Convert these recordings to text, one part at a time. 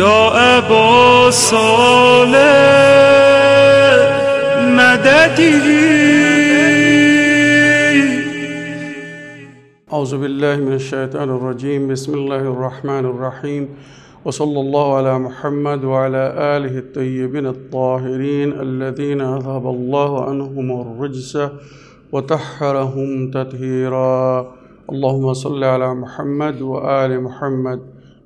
يا أبا صالح مددي. أعوذ بالله من الشيطان الرجيم. بسم الله الرحمن الرحيم. وصلى الله على محمد وعلى آله الطيبين الطاهرين الذين أذهب الله عنهم الرجس وطهرهم تطهيرا. اللهم صل على محمد وآل محمد.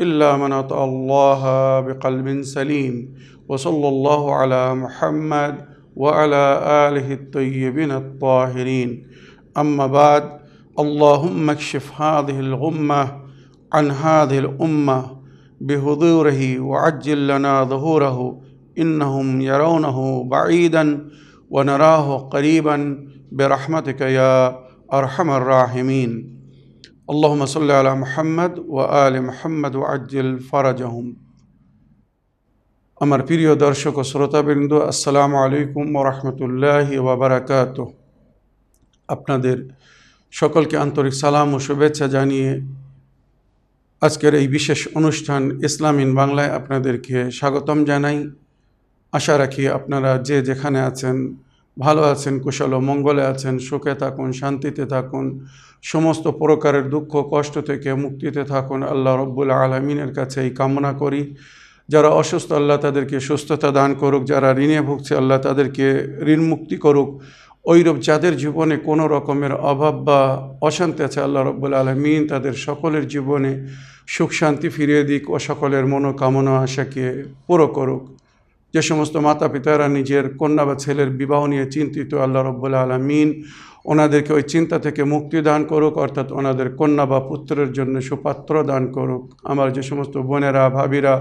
إلا من أطأ الله بقلب سليم وصلى الله على محمد وعلى آله الطيبين الطاهرين. أما بعد اللهم اكشف هذه الغمة عن هذه الأمة بحضوره وعجل لنا ظهوره إنهم يرونه بعيدا ونراه قريبا برحمتك يا أرحم الراحمين. اللهم صل على محمد وآل محمد وعجل فرجهم আমার প্রিয় দর্শক ও শ্রোতাবৃন্দ আসসালামু আলাইকুম ওরহমতুল্লাহ ওবরাকাত আপনাদের সকলকে আন্তরিক সালাম ও শুভেচ্ছা জানিয়ে আজকের এই বিশেষ অনুষ্ঠান ইসলামিন বাংলায় আপনাদেরকে স্বাগতম জানাই আশা রাখি আপনারা যে যেখানে আছেন ভালো আছেন কুশল ও মঙ্গলে আছেন সুখে থাকুন শান্তিতে থাকুন সমস্ত প্রকারের দুঃখ, কষ্ট থেকে মুক্তিতে থাকুন। আল্লাহ রব্বুল আলমিনের কাছে এই কামনা করি। যারা অসুস্থ, আল্লাহ তাদেরকে সুস্থতা দান করুক। যারা ঋণে ভুগছে, আল্লাহ তাদেরকে ঋণ মুক্তি করুক। ওইরূপ যাদের জীবনে কোনো রকমের অভাব বা অশান্তি আছে, আল্লাহ রব্বুল আলমিন তাদের সকলের জীবনে সুখ, শান্তি ফিরিয়ে দিক ও সকলের মনোকামনা আশাকে পুরো করুক। যে সমস্ত মাতা পিতারা নিজের কন্যা বা ছেলের বিবাহ নিয়ে চিন্তিত, আল্লাহ রব্বুল আলমিন ওনাদেরকে ওই চিন্তা থেকে মুক্তি দান করুক, অর্থাৎ ওনাদের কন্যা বা পুত্রের জন্য সুপাত্র দান করুক। আমার যে সমস্ত বোনেরা, ভাবিরা,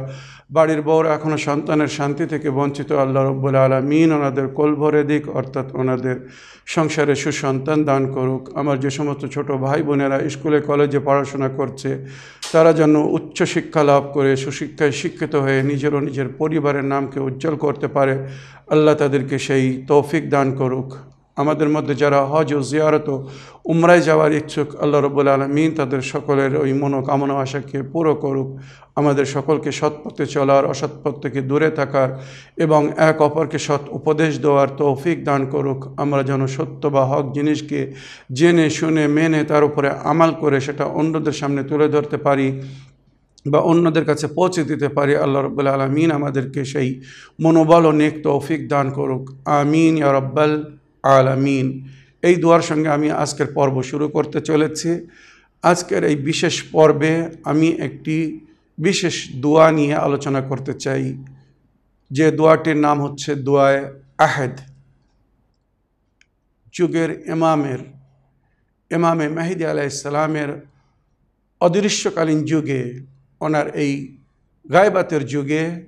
বাড়ির বউরা এখনও সন্তানের শান্তি থেকে বঞ্চিত, আল্লাহ রব্বুল আলমিন ওনাদের কোল ভরে দিক, অর্থাৎ ওনাদের সংসারে সুসন্তান দান করুক। আমার যে সমস্ত ছোট ভাই বোনেরা স্কুলে, কলেজে পড়াশোনা করছে তারা যেন উচ্চশিক্ষা লাভ করে, সুশিক্ষায় শিক্ষিত হয়ে নিজের ও নিজের পরিবারের নামকে উজ্জ্বল করতে পারে। আল্লাহ তাদেরকে সেই তৌফিক দান করুক। আমাদের মধ্যে যারা হজ ও জিয়ারত উমরায় যাওয়ার ইচ্ছুক, আল্লাহ রব্বুল আলমিন তাদের সকলের ওই মনোকামনা আশাকে পুরো করুক। আমাদের সকলকে সৎ পথে চলার, অসৎ পথ থেকে দূরে থাকার এবং এক অপরকে সৎ উপদেশ দেওয়ার তৌফিক দান করুক। আমরা যেন সত্য বা হক জিনিসকে জেনে, শুনে, মেনে তার উপরে আমাল করে সেটা অন্যদের সামনে তুলে ধরতে পারি বা অন্যদের কাছে পৌঁছে দিতে পারি, আল্লাহ রব্বুল আলমিন আমাদেরকে সেই মনোবল ও নেক তৌফিক দান করুক। আমিন, ইয়া রব্বাল আলামিন। এই দোয়ার সঙ্গে আমি আজকের পর্ব শুরু করতে চলেছি। আজকের এই বিশেষ পর্বে আমি একটি বিশেষ দোয়া নিয়ে আলোচনা করতে চাই। যে দোয়াটির নাম হচ্ছে দোয়ায় আহেদ। যুগের ইমামের ইমামে মেহেদি আলাইসালামের অদৃশ্যকালীন যুগে, ওনার এই গায়বাতের যুগে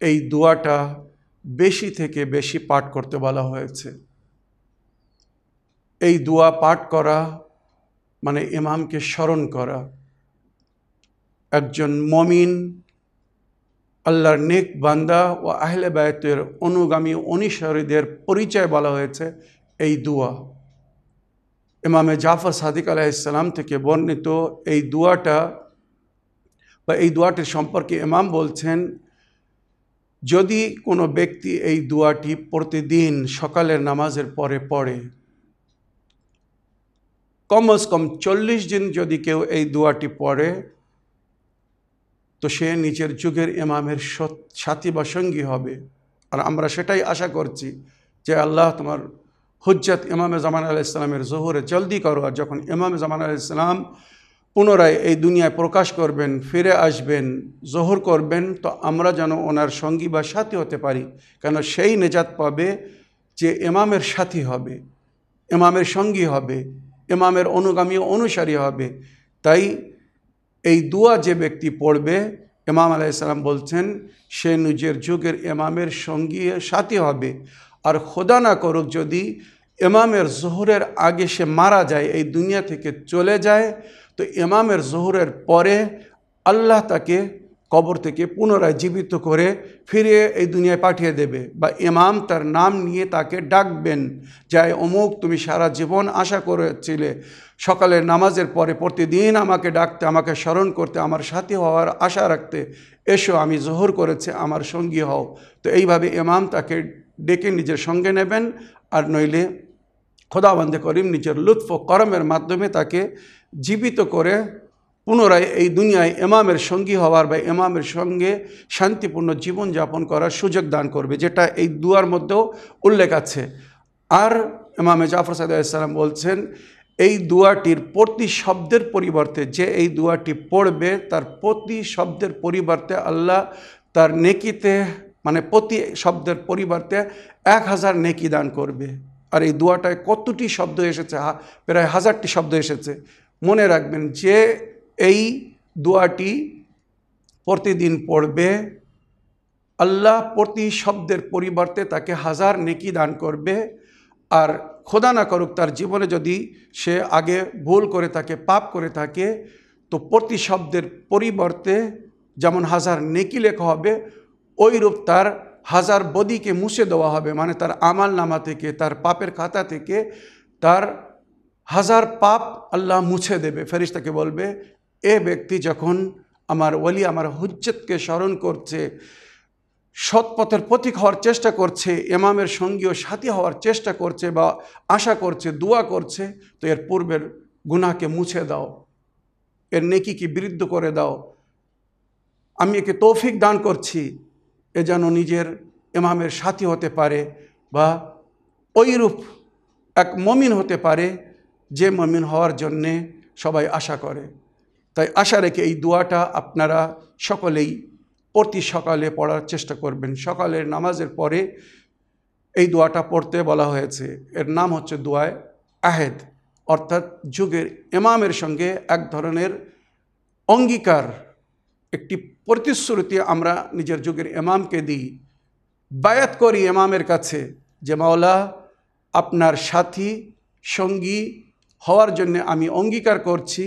এই দোয়াটা বেশি থেকে বেশি পাঠ করতে বলা হয়েছে। এই দোয়া পাঠ করা মানে ইমামকে স্মরণ করা। একজন মমিন, আল্লাহর নেক বান্দা ও আহলে বায়তের অনুগামী অনুসারীদের পরিচয় বলা হয়েছে এই দোয়া। ইমামে জাফর সাদিক আলাইসালাম থেকে বর্ণিত এই দোয়াটা বা এই দোয়াটির সম্পর্কে ইমাম বলছেন, যদি কোনো ব্যক্তি এই দোয়াটি প্রতিদিন সকালের নামাজের পরে পড়ে কমস কম চল্লিশ দিন যদি কেউ এই দোয়াটি পড়ে, তো সে নিজের যুগের ইমামের সাথী বা সঙ্গী হবে। আর আমরা সেটাই আশা করছি যে আল্লাহ তোমার হুজ্জাত ইমামে জামান আলাহ ইসলামের জোহরে জলদি করো। আর যখন ইমামে জামান আলাহ ইসলাম পুনরায় এই দুনিয়ায় প্রকাশ করবেন, ফিরে আসবেন, জোহর করবেন, তো আমরা যেন ওনার সঙ্গী বা সাথী হতে পারি। কেন সেই নেজাত পাবে যে ইমামের সাথী হবে, ইমামের সঙ্গী হবে। ইমামের অনুগামী অনুসারী হবে। তাই এই দুয়া যে ব্যক্তি পড়বে, ইমাম আলাইসাল্লাম বলছেন, সে নিজের যুগের ইমামের সঙ্গী, সাথী হবে। আর খোদা না করুক, যদি ইমামের জোহরের আগে সে মারা যায়, এই দুনিয়া থেকে চলে যায়, তো ইমামের জোহরের পরে আল্লাহ তাকে কবর থেকে পুনরায় জীবিত করে ফিরে এই দুনিয়ায় পাঠিয়ে দেবে বা ইমাম তার নাম নিয়ে তাকে ডাকবেন, যাই অমুক, তুমি সারা জীবন আশা করেছিলে সকালের নামাজের পরে প্রতিদিন আমাকে ডাকতে, আমাকে স্মরণ করতে, আমার সাথী হওয়ার আশা রাখতে, এসো, আমি জোহর করেছে, আমার সঙ্গী হও। তো এইভাবে ইমাম তাকে ডেকে নিজের সঙ্গে নেবেন আর নইলে খোদাবন্দে করিম নিজের লুৎফ করমের মাধ্যমে তাকে জীবিত করে পুনরায় এই দুনিয়ায় এমামের সঙ্গী হওয়ার বা এমামের সঙ্গে শান্তিপূর্ণ জীবনযাপন করার সুযোগ দান করবে, যেটা এই দুয়ার মধ্যেও উল্লেখ আছে। আর এমামে জাফর সাদাম বলছেন, এই দুয়াটির প্রতি শব্দের পরিবর্তে যে এই দুয়াটি পড়বে, তার প্রতি শব্দের পরিবর্তে আল্লাহ তার নেকিতে মানে প্রতি শব্দের পরিবর্তে এক হাজার নেকি দান করবে। আর এই দুয়াটায় কতটি শব্দ এসেছে? প্রায় হাজারটি শব্দ এসেছে। মনে রাখবেন যে এই দোয়াটি প্রতিদিন পড়বে। আল্লাহ প্রতি শব্দের পরিবর্তে তাকে হাজার নেকি দান করবে। আর খোদা না করুক, তার জীবনে যদি সে আগে ভুল করে থাকে, পাপ করে থাকে, তো প্রতি শব্দের পরিবর্তে যেমন হাজার নেকি লেখা হবে ওইরূপ তার হাজার বদিকে মুছে দেওয়া হবে। মানে তার আমাল নামা থেকে, তার পাপের খাতা থেকে, তার হাজার পাপ আল্লাহ মুছে দেবে। ফেরিস্তাকে বলবে এ ব্যক্তি যখন আমার ওলি, আমার হুজ্জতকে স্মরণ করছে, সৎপথের প্রতীক হওয়ার চেষ্টা করছে এমামের সঙ্গীও সাথী হওয়ার চেষ্টা করছে বা আশা করছে, দোয়া করছে, তো এর পূর্বের গুনাকে মুছে দাও, এর নেকিকে বিরুদ্ধ করে দাও। আমি একে তৌফিক দান করছি, এ যেন নিজের এমামের সাথী হতে পারে বা ওইরূপ এক মমিন হতে পারে, যে মমিন হওয়ার জন্যে সবাই আশা করে। তাই আশা রেখে এই দোয়াটা আপনারা সকলেই প্রতি সকালে পড়ার চেষ্টা করবেন। সকালের নামাজের পরে এই দোয়াটা পড়তে বলা হয়েছে। এর নাম হচ্ছে দোয়ায় আহেদ। অর্থাৎ যুগের এমামের সঙ্গে এক ধরনের অঙ্গীকার, একটি প্রতিশ্রুতি আমরা নিজের যুগের এমামকে দিই। বায়াত করি এমামের কাছে যে, মাওলা, আপনার সাথী সঙ্গী হওয়ার জন্য আমি অঙ্গীকার করছি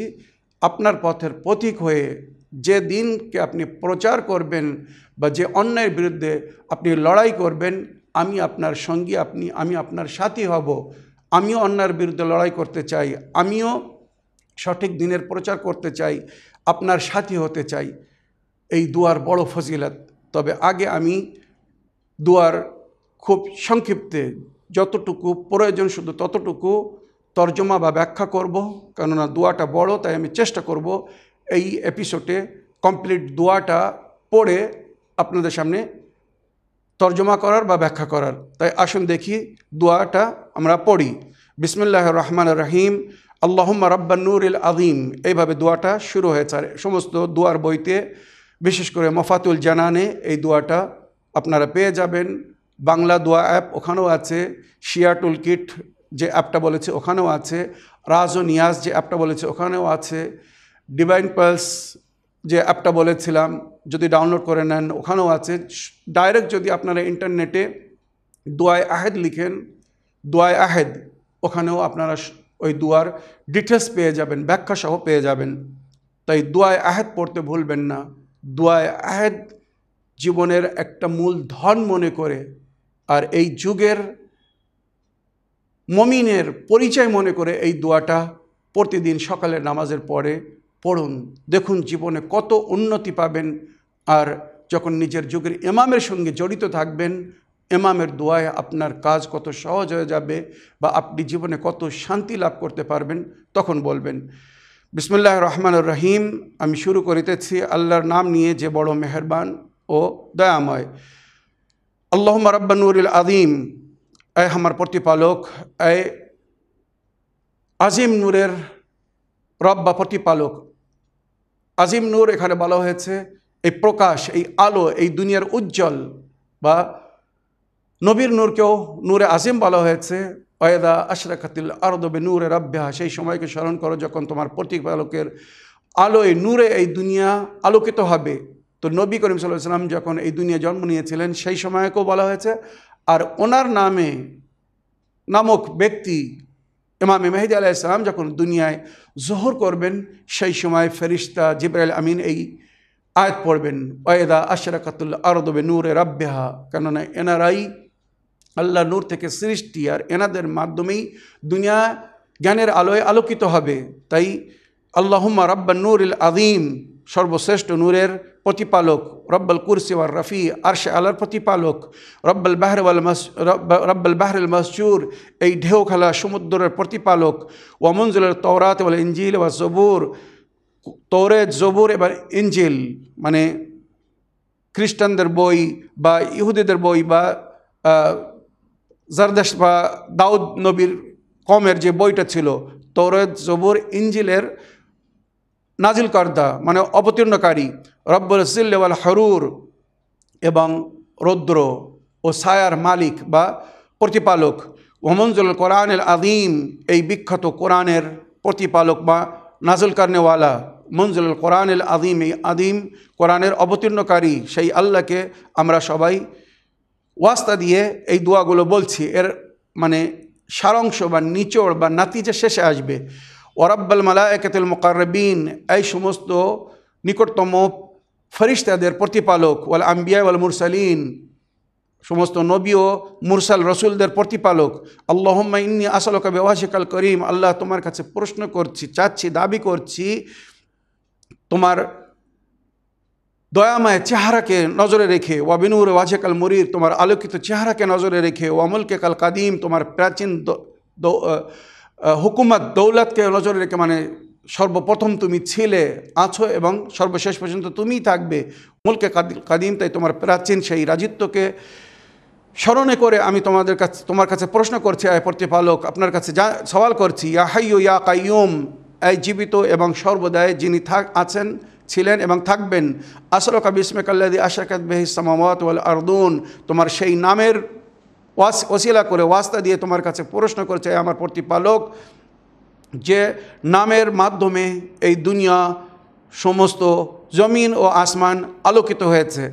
আপনার পথের প্রতীক হয়ে যে দিনকে আপনি প্রচার করবেন বা যে অন্যায়ের বিরুদ্ধে আপনি লড়াই করবেন, আমি আপনার সঙ্গী, আপনি, আমি আপনার সাথী হব। আমিও অন্যায়ের বিরুদ্ধে লড়াই করতে চাই। আমিও সঠিক দিনের প্রচার করতে চাই। আপনার সাথী হতে চাই। এই দুয়ার বড় ফজিলত। তবে আগে আমি দুয়ার খুব সংক্ষিপ্তে, যতটুকু প্রয়োজন শুধু ততটুকু তর্জমা বা ব্যাখ্যা করব, কেননা দোয়াটা বড়, তাই আমি চেষ্টা করব এই এপিসোডে কমপ্লিট দোয়াটা পড়ে আপনাদের সামনে তর্জমা করার বা ব্যাখ্যা করার। তাই আসুন দেখি দোয়াটা আমরা পড়ি। বিসমুল্লাহ রহমান রহিম। আল্লাহম্মা রব্বান্নুর ইল আদিম এইভাবে দোয়াটা শুরু হয়েছে। আর সমস্ত দোয়ার বইতে বিশেষ করে মফাতুল জানানে এই দোয়াটা আপনারা পেয়ে যাবেন। বাংলা দোয়া অ্যাপ ওখানেও আছে। শিয়াটুল কিট যে অ্যাপটা বলেছে ওখানেও আছে। রাজ ও নিয়াজ যে অ্যাপটা বলেছে ওখানেও আছে। ডিভাইন পালস যে অ্যাপটা বলেছিলাম, যদি ডাউনলোড করে নেন, ওখানেও আছে। ডাইরেক্ট যদি আপনারা ইন্টারনেটে দোয়ায় আহেদ লিখেন, দোয়ায় আহেদ, ওখানেও আপনারা ওই দুয়ার ডিটেলস পেয়ে যাবেন ব্যাখ্যা সহ পেয়ে যাবেন। তাই দোয়ায় আহেদ পড়তে ভুলবেন না। দোয়ায় আহেদ জীবনের একটা মূল ধন মনে করে। আর এই যুগের মমিনের পরিচয় মনে করে এই দোয়াটা প্রতিদিন সকালের নামাজের পরে পড়ুন। দেখুন জীবনে কত উন্নতি পাবেন আর যখন নিজের যুগের এমামের সঙ্গে জড়িত থাকবেন এমামের দোয়ায় আপনার কাজ কত সহজ হয়ে যাবে বা আপনি জীবনে কত শান্তি লাভ করতে পারবেন, তখন বলবেন, বিসমুল্লাহ রহমান রহিম, আমি শুরু করিতেছি আল্লাহর নাম নিয়ে যে বড় মেহরবান ও দয়াময়। আল্লাহ রব্বানুরুল আদিম এ আমার প্রতিপালক এ আজিম নূরের রব বা প্রতিপালক। আজিম নূর এখানে বলা হয়েছে, এই প্রকাশ, এই আলো, এই দুনিয়ার উজ্জ্বল বা নবীর নূরকেও নূরে আজিম বলা হয়েছে অয়েদা আশরাকাতিল আরদবে নূরে রাব্যা সেই সময়কে স্মরণ করো যখন তোমার প্রতিপালকের আলোয় নূরে এই দুনিয়া আলোকিত হবে। তো নবী করিম সাল্লাহ সাল্লাম যখন এই দুনিয়া জন্ম নিয়েছিলেন, সেই সময়কেও বলা হয়েছে আর ওনার নামে নামক ব্যক্তি ইমাম মেহেদি আলাইসালাম যখন দুনিয়ায় জোহর করবেন, সেই সময় ফেরিস্তা জিব্রাইল আমিন এই আয়াত পড়বেন ওয়েদা আশরাকাতুল আরদবে নূরে রাব্যহা কেননা এনারাই আল্লাহ নূর থেকে সৃষ্টি আর এনাদের মাধ্যমেই দুনিয়া জ্ঞানের আলোয় আলোকিত হবে। তাই আল্লাহুম্মা রাব্বা নূর ইল আদিম সর্বশ্রেষ্ঠ নূরের প্রতিপালক, রব্বাল কুরসি ওয়ার রফি, আরশে আলার প্রতিপালক, রব্বাল বাহর ওয়াল মাস রব্বাল বাহরুল মসজুর, এই ঢেউ খেলা সমুদ্রের প্রতিপালক ওয়ামঞ্জুলের তওরাত ওয়াল ইঞ্জিল ওয়া জবুর। তৌরে জবুর এবার ইঞ্জিল মানে খ্রিস্টানদের বই বা ইহুদিদের বই বা জারদাস বা দাউদ নবীর কমের যে বইটা ছিল তৌরত জবুর ইঞ্জিলের নাজিল কর্তা মানে অবতীর্ণকারী, রব্বুল সিল্লেওয়াল হরুর এবং রৌদ্র ও সায়ার মালিক বা প্রতিপালক। ওমঞ্জুল কোরআনের আদিম এই বিখ্যাত কোরআনের প্রতিপালক বা নাজল কারনেওয়ালা। মঞ্জুল কোরআনুল আদিম এই আদিম কোরআনের অবতীর্ণকারী, সেই আল্লাহকে আমরা সবাই ওয়াস্তা দিয়ে এই দোয়াগুলো বলছি। এর মানে সারাংশ বা নিচড় বা নাতিজা শেষে আসবে। ওরাব্বাল মালা মালায়কাতুল মোকারবিন এই সমস্ত নিকটতম ফরিস্তাদের প্রতিপালক, ওয়াল আম্বিয়া ওয়াল মুরসালিন, সমস্ত নবী ও মুরসাল রসুলদের প্রতিপালক, আল্লাহম্মা ইন্নি আসলকা ব্যবহাসিকাল করিম, আল্লাহ তোমার কাছে প্রশ্ন করছি, চাচ্ছি, দাবি করছি, তোমার দয়াময় চেহারাকে নজরে রেখে, ওয়া ওয়াবিনুর ওয়াজেকাল মরির, তোমার আলোকিত চেহারাকে নজরে রেখে ওয়ামুলকে কাল কাদিম, তোমার প্রাচীন হুকুমত দৌলতকে নজরে রেখে মানে সর্বপ্রথম তুমি ছিলে, আছো এবং সর্বশেষ পর্যন্ত তুমিই থাকবে। মুলকে কাদিম, তাই তোমার প্রাচীন সেই রাজিত্বকে স্মরণে করে আমি তোমাদের কাছে, তোমার কাছে প্রশ্ন করছি আয় প্রতিপালক, আপনার কাছে যা সওয়াল করছি, ইয়া হাইয়ু ইয়া কাইয়ুম, এই জীবিত এবং সর্বদায় যিনি থাক, আছেন, ছিলেন এবং থাকবেন, আসরকা বিসমেকাল্লাদি আশাকাত বেহি সামাওয়াত ওয়াল আরদুন, তোমার সেই নামের ওয়াস ওসিলা করে ওয়াস্তা দিয়ে তোমার কাছে প্রশ্ন করছে আমার প্রতিপালক, যে নামের মাধ্যমে এই দুনিয়া সমস্ত জমিন ও আসমান আলোকিত হয়েছে।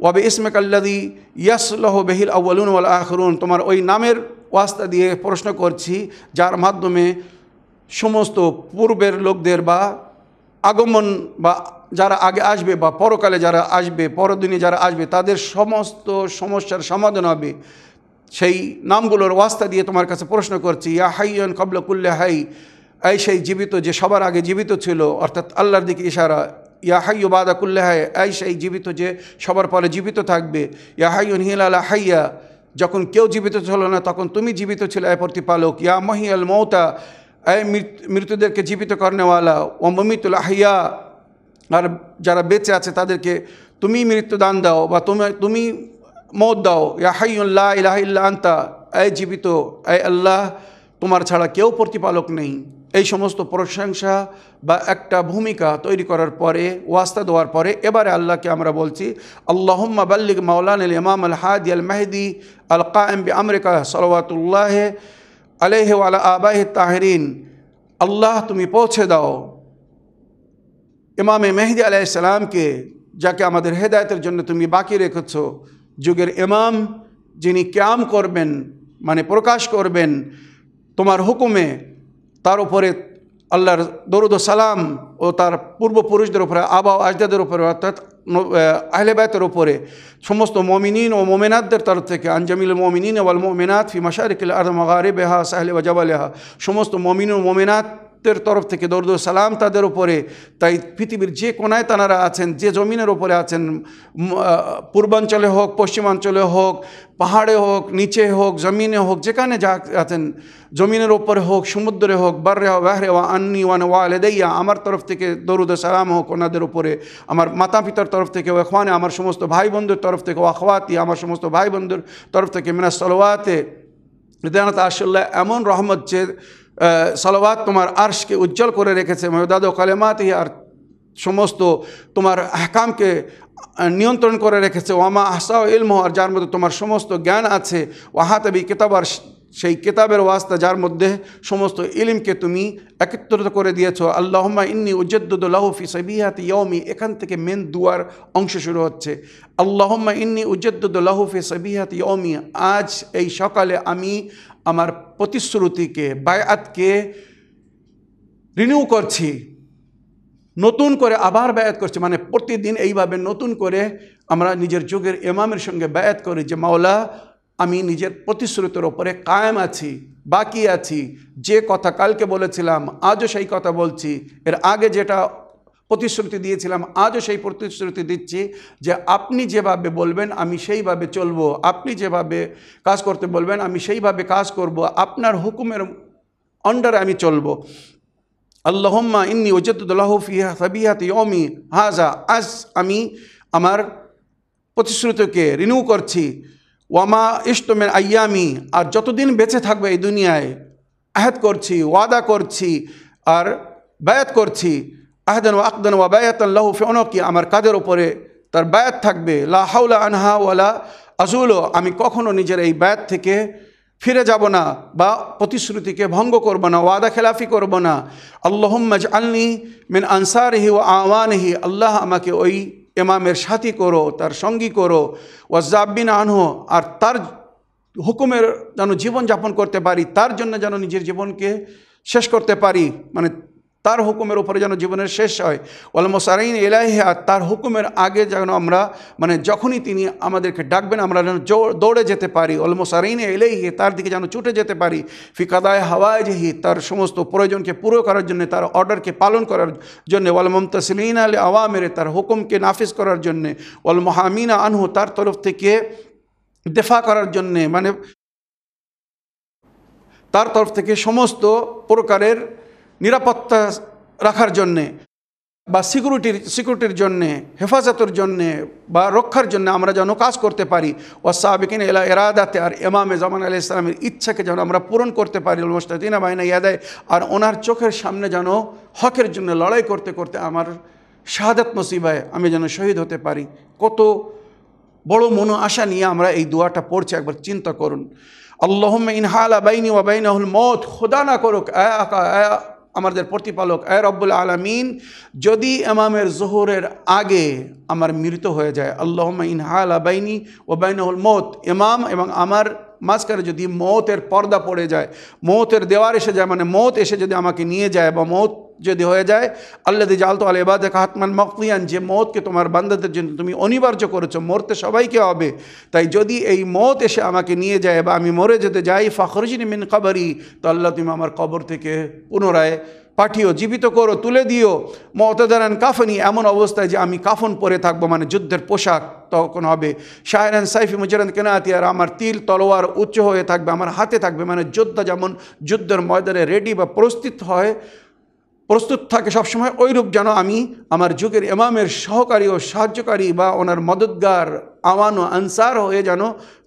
ওয়াবে ইসমেক আল্লাদি ইয়াসলহ বেহিল আউ্বালুন ওয়াল আখরুন। তোমার ওই নামের ওয়াস্তা দিয়ে প্রশ্ন করছি, যার মাধ্যমে সমস্ত পূর্বের লোকদের বা আগমন বা যারা আগে আসবে বা পরকালে যারা আসবে, পরদিনে যারা আসবে, তাদের সমস্ত সমস্যার সমাধান হবে। সেই নামগুলোর ওয়াস্তা দিয়ে তোমার কাছে প্রশ্ন করছি, ইয়া হাইয়ন কবল কুল্লে হাই? এই সেই জীবিত যে সবার আগে জীবিত ছিল, অর্থাৎ আল্লাহর দিকে ইশারা, ইয়া হাইয়ু বাদা কুল্লে হাই? এই সেই জীবিত যে সবার পরে জীবিত থাকবে, ইয়া হাইয়ন হিলালা হাইয়া? যখন কেউ জীবিত ছিল না, তখন তুমি জীবিত ছিল এ প্রতিপালক, ইয়া মহিয়াল মৌতা? এ মৃত্যুদেরকে জীবিত করেনেওয়ালা ও মমিতুল আহিয়া আর যারা বেঁচে আছে, তাদেরকে তুমি মৃত্যুদান দাও, বা তুমি তুমি মত দাও। ইয়া হাইউল্লাহ ইলাহ ইল্লা আন্তা। এই জীবিত, এই আল্লাহ, তোমার ছাড়া কেউ প্রতিপালক নেই। এই সমস্ত প্রশংসা বা একটা ভূমিকা তৈরি করার পরে, ওয়াস্তা দেওয়ার পরে, এবারে আল্লাহকে আমরা বলছি, আল্লাহম্মা বাল্লিক মাওলান আল ইমাম আল হাদি আল মেহদি আল কায়েম বি আমরিকা সলওয়াতুল্লাহ আলহ আলা আবাহ তাহরিন। আল্লাহ, তুমি পৌঁছে দাও। ইমামে মেহদি আলাইসালামকে যাকে আমাদের হেদায়তের জন্য তুমি বাকি রেখেছ। যুগের ইমাম যিনি ক্যাম করবেন মানে প্রকাশ করবেন, তোমার হুকুমে তার উপরে আল্লাহর দরুদ সালাম ও তার পূর্বপুরুষদের উপরে, আবা আজদাদের উপরে, অর্থাৎ আহলেবায়তের উপরে, সমস্ত মমিনিন ও মোমেনাতদের তরফ থেকে আঞ্জামিল মমিনিন ওয়াল মোমেনাত ফি মাসারিকিল আদ মগারে বেহা সাহলে ওয়াজাবালেহা সমস্ত মমিন ও মোমেনাত ভক্তের তরফ থেকে দরদ সালাম তাদের উপরে। তাই পৃথিবীর যে কোনায় তানারা আছেন, যে জমিনের উপরে আছেন পূর্বাঞ্চলে হোক, পশ্চিমাঞ্চলে হোক, পাহাড়ে হোক, নিচে হোক, জমিনে হোক, যেখানে যা আছেন, জমিনের ওপরে হোক, সমুদ্রে হোক, বার্রে হোক, বাহরে ওয়া আন্নি ওয়ান ওয়ালে দেইয়া আমার তরফ থেকে দরুদ সালাম হোক ওনাদের উপরে। আমার মাতা পিতার তরফ থেকে ওখানে আমার সমস্ত ভাই বন্ধুর তরফ থেকে ওয়াখওয়াতি আমার সমস্ত ভাই বন্ধুর তরফ থেকে মিনা সলওয়াতে। দেনাত আসল্লাহ এমন রহমত যে সালবাত তোমার আর্শকে উজ্জ্বল করে রেখেছে মহদাদ কালেমাত আর সমস্ত তোমার হাকামকে নিয়ন্ত্রণ করে রেখেছে। ওয়ামা আহসা ইলম আর যার মধ্যে তোমার সমস্ত জ্ঞান আছে। ওয়াহাতবি কিতাবার সেই কেতাবের ওয়াস্তা যার মধ্যে সমস্ত ইলিমকে তুমি একত্রিত করে দিয়েছ। আল্লাহম্মা ইন্নি উজ্জদ্দুল্লাহ ফি সবিহাত ইয়মি এখান থেকে মেন দুয়ার অংশ শুরু হচ্ছে। আল্লাহম্মা ইন্নি উজ্জদ্দুল্লাহ ফি সবিহাত ইয়মি আজ এই সকালে আমি আমার প্রতিশ্রুতিকে, বায়াতকে রিনিউ করছি, নতুন করে আবার ব্যয়াত করছি মানে প্রতিদিন এইভাবে নতুন করে আমরা নিজের যুগের এমামের সঙ্গে ব্যয়াত করি যে, মাওলা, আমি নিজের প্রতিশ্রুতির ওপরে কায়েম আছি, বাকি আছি, যে কথা কালকে বলেছিলাম, আজও সেই কথা বলছি, এর আগে যেটা প্রতিশ্রুতি দিয়েছিলাম, আজও সেই প্রতিশ্রুতি দিচ্ছি যে আপনি যেভাবে বলবেন আমি সেইভাবে চলবো, আপনি যেভাবে কাজ করতে বলবেন আমি সেইভাবে কাজ করব, আপনার হুকুমের আন্ডারে আমি চলবো। আল্লাহম্মা ইন্নি ওজদুল্লাহ ফিহা সাবিহাত ইয়মি হাজা আজ আমি আমার প্রতিশ্রুতিকে রিনিউ করছি। ওয়ামা ইষ্টমের আয়ামি আর যতদিন বেঁচে থাকবে এই দুনিয়ায়, আহাদ করছি, ওয়াদা করছি, আর বায়াত করছি। আহদান ও আকদান ওয়া বায়াত আল্লাহ ফেনকি আমার কাদের ওপরে তার বায়াত থাকবে। লা হাউলা আনহা ওয়ালা আজুলো, আমি কখনো নিজের এই বায়াত থেকে ফিরে যাব না বা প্রতিশ্রুতিকে ভঙ্গ করব না, ওয়াদা খেলাফি করব না। আল্লাহম্মাজ আলনি মিন আনসারহি ও আওয়ানহি আল্লাহ আমাকে ওই ইমামের সাথী করো, তার সঙ্গী করো। ওয়াজাবিন আনহ, আর তার হুকুমের যেন জীবনযাপন করতে পারি, তার জন্য যেন নিজের জীবনকে শেষ করতে পারি। মানে তার হুকুমের উপরে যেন জীবনের শেষ হয়। ওয়াল মোসারাইন এলাহি আর তার হুকুমের আগে যেন আমরা মানে যখনই তিনি আমাদেরকে ডাকবেন, আমরা যেন দৌড়ে যেতে পারি। ওয়াল মোসারাইন এলাহি তার দিকে যেন ছুটে যেতে পারি। ফিকাদায় হাওয়ায় যেহি তার সমস্ত প্রয়োজনকে পুরো করার জন্য, তার অর্ডারকে পালন করার জন্য, ওয়াল মমতাসলিন আলী আওয়ামের, তার হুকুমকে নাফিজ করার জন্যে, ওয়াল মহামিনা আনহু, তার তরফ থেকে দেফা করার জন্যে মানে তার তরফ থেকে সমস্ত প্রকারের নিরাপত্তা রাখার জন্যে বা সিকিউরিটির সিকিউরিটির জন্যে, হেফাজতের জন্যে বা রক্ষার জন্য আমরা যেন কাজ করতে পারি। ও সাবিকিন এলা এরাদাতে আর এমামে জামান আলি ইসলামের ইচ্ছাকে যেন আমরা পূরণ করতে পারি। মোস্তাদিনা বাইনা ইয়াদায় আর ওনার চোখের সামনে যেন হকের জন্য লড়াই করতে করতে আমার শাহাদাত নসিবায় আমি যেন শহীদ হতে পারি। কত বড় মনো আশা নিয়ে আমরা এই দোয়াটা পড়ছি, একবার চিন্তা করুন। আল্লাহম্মা ইনহালা বাইনি ওয়া বাইনাহুল মত খোদা না করুক আমাদের প্রতিপালক, এ রব্বুল আলমিন, যদি এমামের জোহরের আগে আমার মৃত হয়ে যায় আল্লাহ ইনহাল আবাইনি ও হল মত এমাম এবং আমার মাঝখানে যদি মতের পর্দা পড়ে যায় মতের দেওয়ার এসে যায় মানে মত এসে যদি আমাকে নিয়ে যায় বা মৌত যদি হয়ে যায় আল্লাহ দি জালতো আল এবাদে হাতমান মকতিয়ান যে মৌতকে তোমার বান্দাদের জন্য তুমি অনিবার্য করেছ, মরতে সবাইকে হবে। তাই যদি এই মত এসে আমাকে নিয়ে যায় বা আমি মরে যেতে যাই, ফখরজিন মিন কবরই তো আল্লাহ তুমি আমার কবর থেকে পুনরায় পাঠিও, জীবিত করো, তুলে দিও। মতদারান কাফনি, এমন অবস্থায় যে আমি কাফন পরে থাকব মানে যুদ্ধের পোশাক তখন হবে। শাহরান সাইফি মুজারান কেনাতি আর আমার তিল তলোয়ার উচ্চ হয়ে থাকবে, আমার হাতে থাকবে মানে যোদ্ধা যেমন যুদ্ধের ময়দানে রেডি বা প্রস্তুত হয় প্রস্তুত থাকে সবসময় ওইরূপ যেন আমি আমার যুগের এমামের সহকারী ও সাহায্যকারী বা ওনার মদতগার আওয়ান ও আনসার হয়ে যেন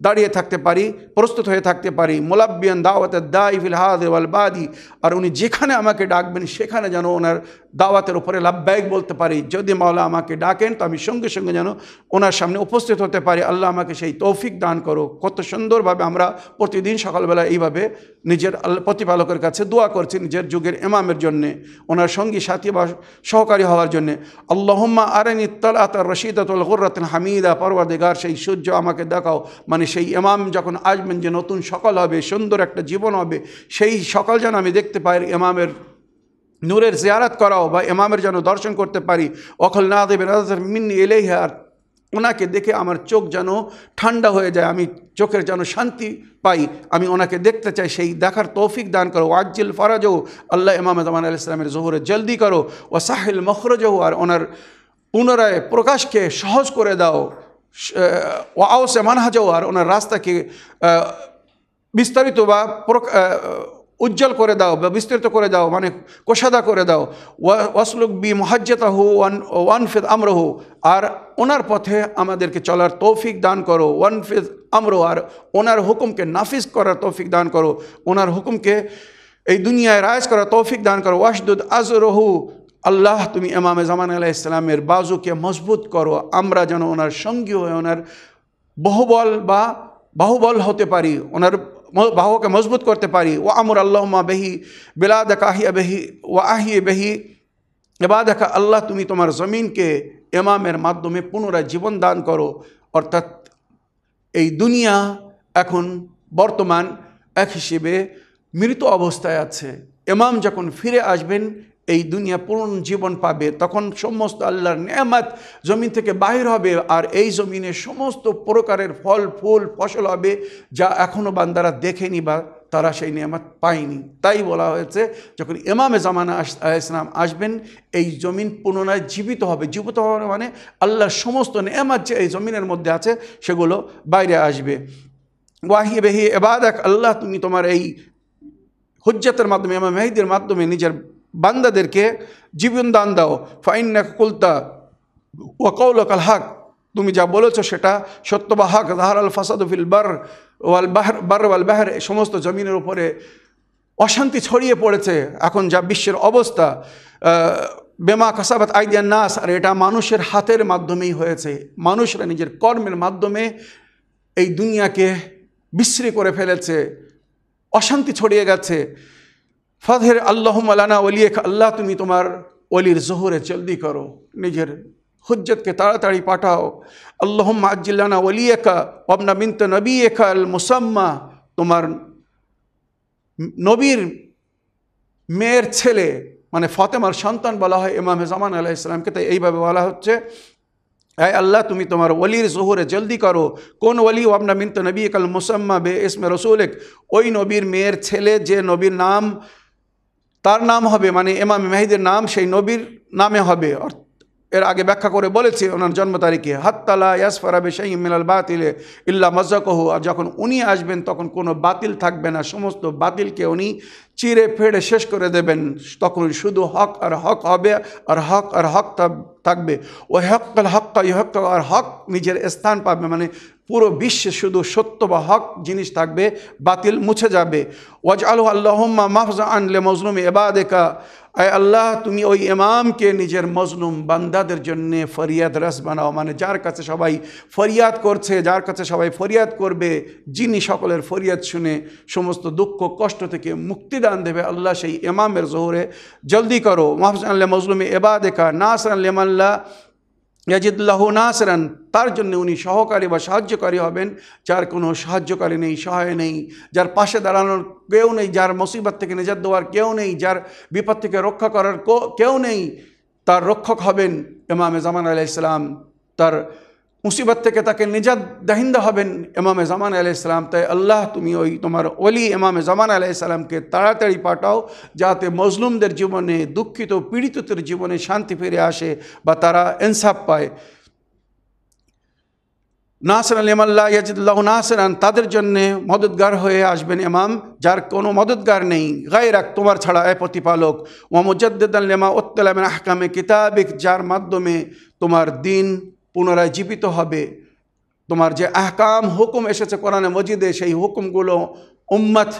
দাঁড়িয়ে থাকতে পারি, প্রস্তুত হয়ে থাকতে পারি। মোলাব্বিয়ান দাওয়াতের দা ইফিল হাদ বাদি। আর উনি যেখানে আমাকে ডাকবেন, সেখানে যেন ওনার দাওয়াতের উপরে লাভব্যাগ বলতে পারি। যদি মাওলা আমাকে ডাকেন, তো আমি সঙ্গে সঙ্গে যেন ওনার সামনে উপস্থিত হতে পারি। আল্লাহ আমাকে সেই তৌফিক দান করো কত সুন্দরভাবে আমরা প্রতিদিন সকালবেলা এইভাবে নিজের প্রতিপালকের কাছে দোয়া করছি নিজের যুগের এমামের জন্যে, ওনার সঙ্গী, সাথী বা সহকারী হওয়ার জন্যে। আল্লাহম্মা আরেন ইত্তালাত রশিদাতুল গুর্রাতিন হামিদা পরওয়াদিগার সেই সূর্য আমাকে দেখাও। মানে সেই ইমাম যখন আসবেন যে নতুন সকাল হবে, সুন্দর একটা জীবন হবে, সেই সকাল যেন আমি দেখতে পাই এমামের নূরের জিয়ারাত করাও বা ইমামের যেন দর্শন করতে পারি। অখল না দেবে মিন্নি এলেই আর ওনাকে দেখে আমার চোখ যেন ঠান্ডা হয়ে যায়, আমি চোখের যেন শান্তি পাই, আমি ওনাকে দেখতে চাই, সেই দেখার তৌফিক দান করো। ওয়াজ্জিল ফরাজও আল্লাহ ইমাম জামান আল ইসলামের জোহরে জলদি করো। ও সাহিল মখরজও আর ওনার পুনরায় প্রকাশকে সহজ করে দাও। ও আওসে মানহাজাও আর ওনার রাস্তাকে বিস্তারিত বা উজ্জ্বল করে দাও বা বিস্তৃত করে দাও মানে কোষাদা করে দাও। ওয়াসলুক বি মহাজ্জতাহু ওয়ান, ওয়ানফিদ আমরহু, আর ওনার পথে আমাদেরকে চলার তৌফিক দান করো। ওয়ানফিদ আমরো আর ওনার হুকুমকে নাফিজ করার তৌফিক দান করো। ওনার হুকুমকে এই দুনিয়ায় রায়জ করার তৌফিক দান করো। ওয়াসদুদ আজরহু আল্লাহ, তুমি এমামে জামান আলাহ ইসলামের বাজুকে মজবুত করো, আমরা যেন ওনার সঙ্গী হয়ে ওনার বহুবল বা বাহুবল হতে পারি, ওনার বাহুকে মজবুত করতে পারি। ও আমর আল্লাহমা বেহি বেলাদ কাহিয়া বেহি ও আহিয়ে বেহি। এবার দেখা আল্লাহ, তুমি তোমার জমিনকে এমামের মাধ্যমে পুনরায় জীবন দান করো। অর্থাৎ এই দুনিয়া এখন বর্তমান এক হিসেবে মৃত অবস্থায় আছে। এমাম যখন ফিরে আসবেন এই দুনিয়া পূর্ণ জীবন পাবে, তখন সমস্ত আল্লাহর নেয়ামাত জমিন থেকে বাহির হবে আর এই জমিনে সমস্ত প্রকারের ফল, ফুল, ফসল হবে যা এখনও বান্দারা দেখেনি বা তারা সেই নিয়ামত পায়নি। তাই বলা হয়েছে, যখন ইমামে জামানা ইসলাম আসবেন, এই জমিন পুনরায় জীবিত হবে। জীবিত হবে মানে আল্লাহর সমস্ত নেয়ামত যে এই জমিনের মধ্যে আছে, সেগুলো বাইরে আসবে। ওয়াহি বেহি এবাদাক আল্লাহ তুমি তোমার এই হুজ্জাতের মাধ্যমে আমার মেহিদের মাধ্যমে নিজের বান্দাদেরকে জীবন দান দাও। ফাইন্না কুলতা ওয়াকৌলকাল হক। তুমি যা বলেছ সেটা সত্য বা হক। জাহার আল ফাসাদ ফিল বার ওয়াল বাহর, বার ওয়াল বাহার এই সমস্ত জমিনের উপরে অশান্তি ছড়িয়ে পড়েছে। এখন যা বিশ্বের অবস্থা বেমা কাসাবাত আইদিয়ান নাস, আর এটা মানুষের হাতের মাধ্যমেই হয়েছে। মানুষরা নিজের কর্মের মাধ্যমে এই দুনিয়াকে বিশ্রী করে ফেলেছে। অশান্তি ছড়িয়ে গেছে। ফাদের আল্লাহ আলানা ওলিয়েক, আল্লাহ তুমি তোমার অলির জোহরে জলদি করো, নিজের হুজ্জতকে তাড়াতাড়ি পাঠাও। আল্লাহ আজিল্লানা ওলিয়েকা অবনা বিন্ত নবী একা আল মুসাম্মা, তোমার নবীর মেয়ের ছেলে মানে ফাতেমার সন্তান বলা হয় ইমাম জামান আলাহ ইসলামকে তাই এইভাবে বলা হচ্ছে আয় আল্লাহ, তুমি তোমার ওলির জোহরে জলদি করো। কোন ওলি ও আপনার মিন্ত নবী কাল মুসাম্মা বে ইসমে রসুলেক, ওই নবীর মেয়ের ছেলে, যে নবীর নাম তার নাম হবে মানে এমাম মেহিদের নাম, সেই নবীর নামে হবে। এর আগে ব্যাখ্যা করে বলেছি, ওনার জন্ম তারিখে। হাত্তালা ইয়াসফারাবে সেই মিলাল বাতিলে ইল্লা মজ্জাকহু আর যখন উনি আসবেন, তখন কোনো বাতিল থাকবে না। সমস্ত বাতিলকে উনি চিরে ফেড়ে শেষ করে দেবেন। তখন শুধু হক আর হক হবে, আর হক আর হক থাক- থাকবে। ও হক হক্কা হক আর হক নিজের স্থান পাবে। মানে পুরো বিশ্বে শুধু সত্য বা হক জিনিস থাকবে, বাতিল মুছে যাবে। ওয়াজ আলু আল্লাহম্মা মাহজা আনলে মজলুম এবাদেকা আয় আল্লাহ, তুমি ওই ইমামকে নিজের মজলুম বান্দাদের জন্য ফরিয়াদ রস বানাও। মানে যার কাছে সবাই ফরিয়াদ করছে, যার কাছে সবাই ফরিয়াদ করবে, যিনি সকলের ফরিয়াদ শুনে সমস্ত দুঃখ, কষ্ট থেকে মুক্তিদান দেবে, আল্লাহ সেই ইমামের জোহরে জলদি করো। মাহফজ আল্লাহ মজলুমে এবাদেকা নাসরান লেমাল্লাহ ইয়াজিদুল্লাহ নাসরান, তার জন্য উনি সহকারী বা সাহায্যকারী হবেন, যার কোনো সাহায্যকারী নেই, সহায় নেই, যার পাশে দাঁড়ানোর কেউ নেই, যার মুসিবত থেকে নেজার দেওয়ার কেউ নেই, যার বিপদ থেকে রক্ষা করার কেউ নেই, তার রক্ষক হবেন ইমামে জামান আলাইসালাম তার মুসিবত থেকে তাকে নিজাত দাহিন্দা হবেন ইমামে জামান ইসলাম তাই আল্লাহ, তুমি ওই তোমার অলি ইমামে জামান ইসলামকে তাড়াতাড়ি পাঠাও, যাতে মজলুমদের জীবনে, দুঃখিত পীড়িতদের জীবনে শান্তি ফিরে আসে বা তারা ইনসাফ পায়। নাসরান ইমাল্লাহ ইয়াজিদুল্লাহ নাসরান, তাদের জন্যে মদতগার হয়ে আসবেন ইমাম, যার কোনো মদতগার নেই। গায়ে রাখ তোমার ছাড়া এ প্রতিপালক। ও মুজদ্দাল্লেমা উত্তলামেন আহকামে কিতাবিক, যার মাধ্যমে তোমার দিন পুনরায় জীবিত হবে। তোমার যে আহকাম হুকুম এসেছে কোরআনে মজিদে সেই হুকুমগুলো উম্মত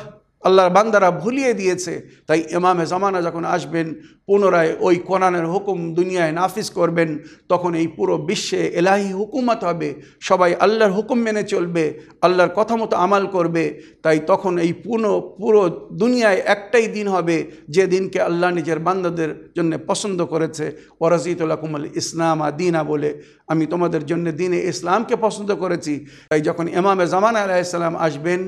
আল্লাহর বান্দারা ভুলিয়ে দিয়েছে। তাই ইমামে জামানা যখন আসবেন, পুনরায় ওই কোরআনের হুকুম দুনিয়ায় নাফিজ করবেন, তখন এই পুরো বিশ্বে এলাহি হুকুমত হবে। সবাই আল্লাহর হুকুম মেনে চলবে, আল্লাহর কথা মতো আমাল করবে। তাই তখন এই পুরো পুরো দুনিয়ায় একটাই দিন হবে, যে দিনকে আল্লাহ নিজের বান্দাদের জন্য পছন্দ করেছে। ওরাজিতুল্লাহ কুমল ইসলাম দিনা বলে, আমি তোমাদের জন্য দিনে ইসলামকে পছন্দ করেছি। তাই যখন ইমামে জামানা আলাইসাল্লাম আসবেন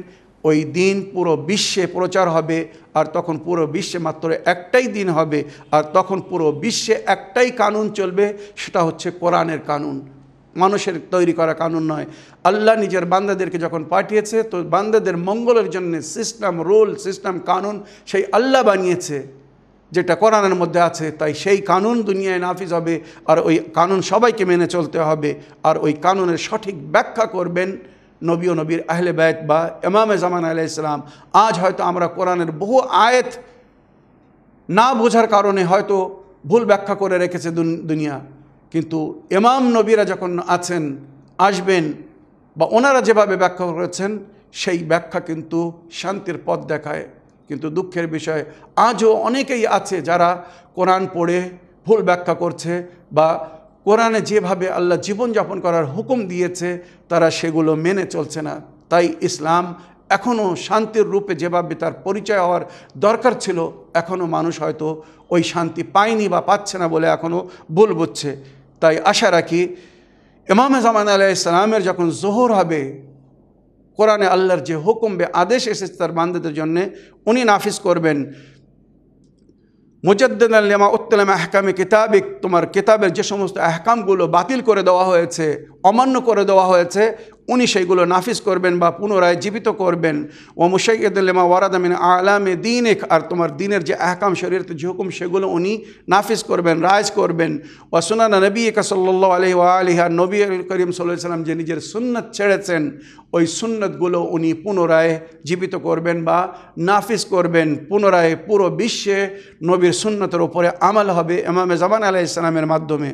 ওই দিন পুরো বিশ্বে প্রচার হবে, আর তখন পুরো বিশ্বে মাত্র একটাই দিন হবে, আর তখন পুরো বিশ্বে একটাই কানুন চলবে, সেটা হচ্ছে কোরআনের কানুন। মানুষের তৈরি করা কানুন নয়। আল্লাহ নিজের বান্দাদেরকে যখন পাঠিয়েছে, তো বান্দাদের মঙ্গলের জন্য সিস্টেম রুল সিস্টেম কানুন সেই আল্লাহ বানিয়েছে, যেটা কোরআনের মধ্যে আছে, তাই সেই কানুন দুনিয়ায় নাফিজ হবে, আর ওই কানুন সবাইকে মেনে চলতে হবে, আর ওই কানুনের সঠিক ব্যাখ্যা করবেন নবী ও নবীর আহলে ব্যাত বা ইমামে জামান আলাহ ইসলাম আজ হয়তো আমরা কোরআনের বহু আয়েত না বোঝার কারণে হয়তো ভুল ব্যাখ্যা করে রেখেছে দুন- দুনিয়া। কিন্তু এমাম নবীরা যখন আছেন, আসবেন বা ওনারা যেভাবে ব্যাখ্যা করেছেন, সেই ব্যাখ্যা কিন্তু শান্তির পথ দেখায়। কিন্তু দুঃখের বিষয়, আজও অনেকেই আছে যারা কোরআন পড়ে ভুল ব্যাখ্যা করছে বা কোরআনে যেভাবে আল্লাহ জীবনযাপন করার হুকুম দিয়েছে, তারা সেগুলো মেনে চলছে না। তাই ইসলাম এখনও শান্তির রূপে যেভাবে তার পরিচয় হওয়ার দরকার ছিল, এখনও মানুষ হয়তো ওই শান্তি পায়নি বা পাচ্ছে না বলে এখনও ভুল বুঝছে। তাই আশা রাখি, ইমাম জামান আলাহ ইসলামের যখন জোহর হবে, কোরআনে আল্লাহর যে হুকুম বে আদেশ এসেছে তার বান্দাদের জন্যে, উনি নাফিস করবেন। মুজদ্দিন আল্লামা উত্তলামা আহকামে কিতাবিক, তোমার কিতাবের যে সমস্ত আহকামগুলো বাতিল করে দেওয়া হয়েছে, অমান্য করে দেওয়া হয়েছে উনি সেইগুলো নাফিস করবেন বা পুনরায় জীবিত করবেন। ও মুশাইদুল্লামা ওয়ারাদামিন আলামে দিনেক, আর তোমার দিনের যে আহকাম শরীরতে যে হুকুম, সেগুলো উনি নাফিস করবেন রাজ করবেন। ও সুনানা নবী কাসল্লা আলহি আলিহা নবী করিম সাল্লাম যে নিজের সুন্নত ছেড়েছেন, ওই সুন্নতগুলো উনি পুনরায় জীবিত করবেন বা নাফিস করবেন। পুনরায় পুরো বিশ্বে নবীর সুন্নতের ওপরে আমল হবে এমামে জামান আলাহ ইসলামের মাধ্যমে।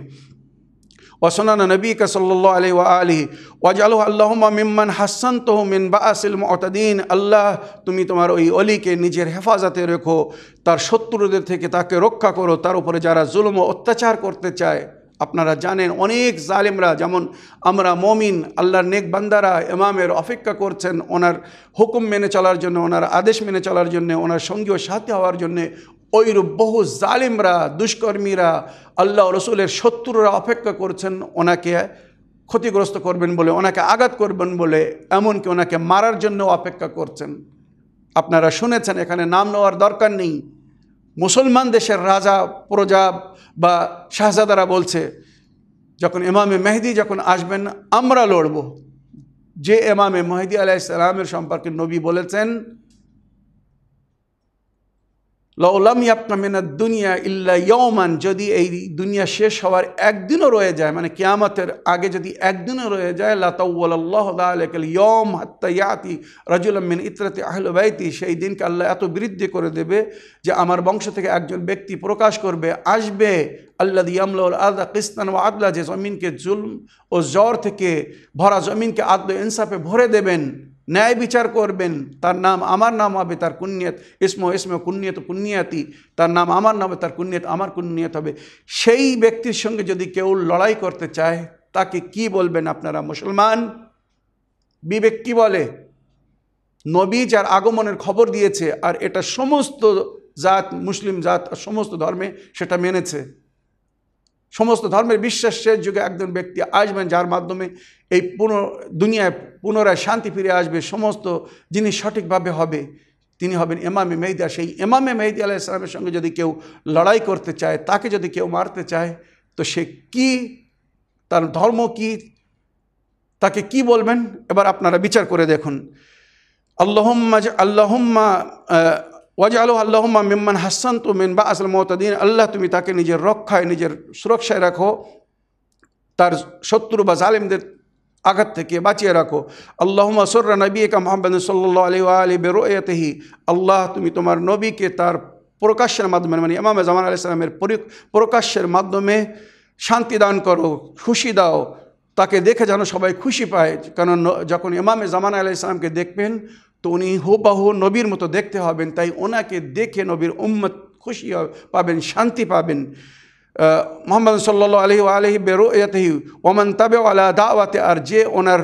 ওসনান নবীক সাল্লাহ আলি ওয়া আলি ওয়াজালু আল্লাহমা মিম্মান হাসান তো মিন বা আসিল মতাদিন আল্লাহ, তুমি তোমার ওই অলিকে নিজের হেফাজতে রেখো। তার শত্রুদের থেকে তাকে রক্ষা করো। তার উপরে যারা জুলুম ও অত্যাচার করতে চায়, আপনারা জানেন অনেক জালিমরা, যেমন আমরা মমিন, আল্লাহর নেক বান্দারা ইমামের অপেক্ষা করছেন, ওনার হুকুম মেনে চলার জন্য, ওনার আদেশ মেনে চলার জন্য, ওনার সঙ্গীয় সাথে হওয়ার জন্য ওইরূপ বহু জালিমরা, দুষ্কর্মীরা আল্লাহ রসুলের শত্রুরা অপেক্ষা করছেন, ওনাকে ক্ষতিগ্রস্ত করবেন বলে, ওনাকে আঘাত করবেন বলে, এমনকি ওনাকে মারার জন্য অপেক্ষা করছেন। আপনারা শুনেছেন, এখানে নাম নেওয়ার দরকার নেই। মুসলমান দেশের রাজা, প্রজা বা শাহজাদারা বলছে, যখন ইমামে মেহেদি যখন আসবেন, আমরা লড়ব। যে এমামে মেহেদি আলাইসালামের সম্পর্কে নবী বলেছেন লৌলাম ইয়াপনা দুনিয়া ইল্লা ইয়মান যদি এই দুনিয়া শেষ হওয়ার একদিনও রয়ে যায় মানে কেয়ামতের আগে যদি একদিনও রয়ে যায় লাতাউল্লাহ আলাইকাল ইয়ম হাত্তায়াতি রাজুলামিন ইতরাতি আহল বাইতি, সেই দিনকে আল্লাহ এত বৃদ্ধি করে দেবে যে আমার বংশ থেকে একজন ব্যক্তি প্রকাশ করবে, আসবে আল্লাহ ইয়ামলাউল আদা কিস্তান ও আদলা, যে জমিনকে জুলম ও জ্বর থেকে ভরা জমিনকে আদল ইনসাফে ভরে দেবেন। ন্যায় বিচার করবেন। তার নাম আমার নাম হবে, তার কুণ্যত ইসমো ইসমে কুন্নিয়ত কুন্নিয়াতি। তার নাম আমার নামে তার কুন্নিয়ত আমার কুণ্যত হবে। সেই ব্যক্তির সঙ্গে যদি কেউ লড়াই করতে চায়, তাকে কি বলবেন আপনারা মুসলমান? বিবেক কি বলে? নবী যার আগমনের খবর দিয়েছে, আর এটা সমস্ত জাত, মুসলিম জাত সমস্ত ধর্মে সেটা মেনেছে। সমস্ত ধর্মের বিশ্বাস শেষ যুগে একজন ব্যক্তি আসবেন যার মাধ্যমে এই পুনঃ দুনিয়ায় পুনরায় শান্তি ফিরে আসবে, সমস্ত জিনিস সঠিকভাবে হবে। তিনি হবেন এমামে মেহদিয়া সেই এমামে মেহদি আলাহ ইসলামের সঙ্গে যদি কেউ লড়াই করতে চায়, তাকে যদি কেউ মারতে চায়, তো সে কি, তার ধর্ম কি, তাকে কি বলবেন? এবার আপনারা বিচার করে দেখুন। আল্লাহম্মা আল্লাহম্মা ওয়াজ আলো আল্লাহম্মা মিম্মান হাসান তো মেন বা আসল মতদিন আল্লাহ তুমি তাকে নিজের রক্ষায়, নিজের সুরক্ষায় রাখো, তার শত্রু বা জালিমদের আঘাত থেকে বাঁচিয়ে রাখো। আল্লাহ সর্রা নবী কা মোহাম্মদ সাল্লাহ আলী আলী বেরোয়াতেহি আল্লাহ তুমি তোমার নবীকে তার প্রকাশ্যের মাধ্যমে মানে ইমাম জামান আলি সাল্লামের প্রকাশের মাধ্যমে শান্তি দান করো, খুশি দাও। তাকে দেখে যেন সবাই খুশি পায়। কারণ যখন ইমামে জামান আলি ইসলামকে দেখবেন তো উনি হুবাহু নবীর মতো দেখতে হবেন, তাই ওনাকে দেখে নবীর উম্মত খুশি পাবেন, শান্তি পাবেন। মোহাম্মদ সাল্লা আলহি আলহি বেরো এতেহি ওমান তাবে আলা দাওয়াতে, আর যে ওনার